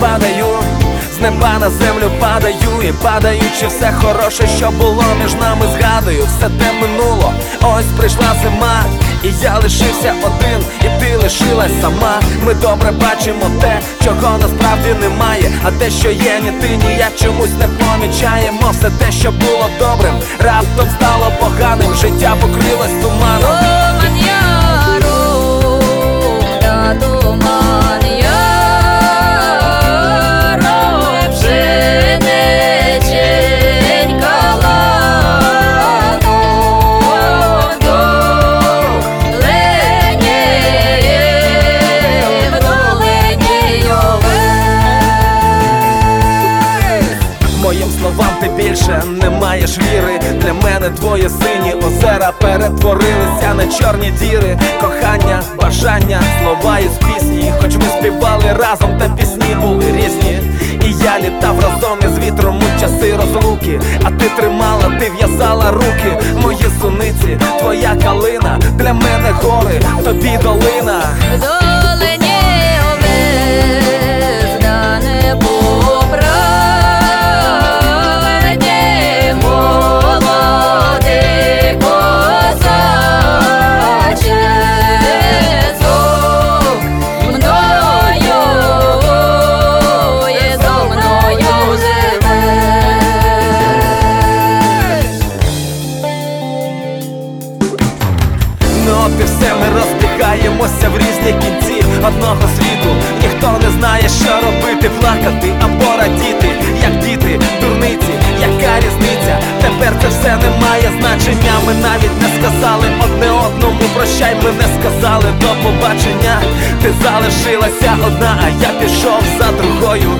падаю, з неба на землю падаю і падаючи все хороше, що було між нами, згадую, все те минуло. Ось прийшла зима, і я лишився один, і ти лишилась сама. Ми добре бачимо те, чого насправді немає. А те, що є, ні ти ніяк чомусь не помічаємо. Все те, що було добрим, раптом стало не віри. Для мене твої сині озера перетворилися на чорні діри. Кохання, бажання, слова із пісні. Хоч ми співали разом, та пісні були різні. І я літав разом із вітром у часи розлуки. А ти тримала, ти в'язала руки. Мої суниці, твоя калина, для мене гори, тобі долина. Ну все ми розбігаємося в різні кінці одного світу. Ніхто не знає, що робити, плакати або радіти, як діти, дурниці, яка різниця? Тепер це все не має значення. Ми навіть не сказали одне одному прощай, ми не сказали до побачення. Ти залишилася одна, а я пішов за другою.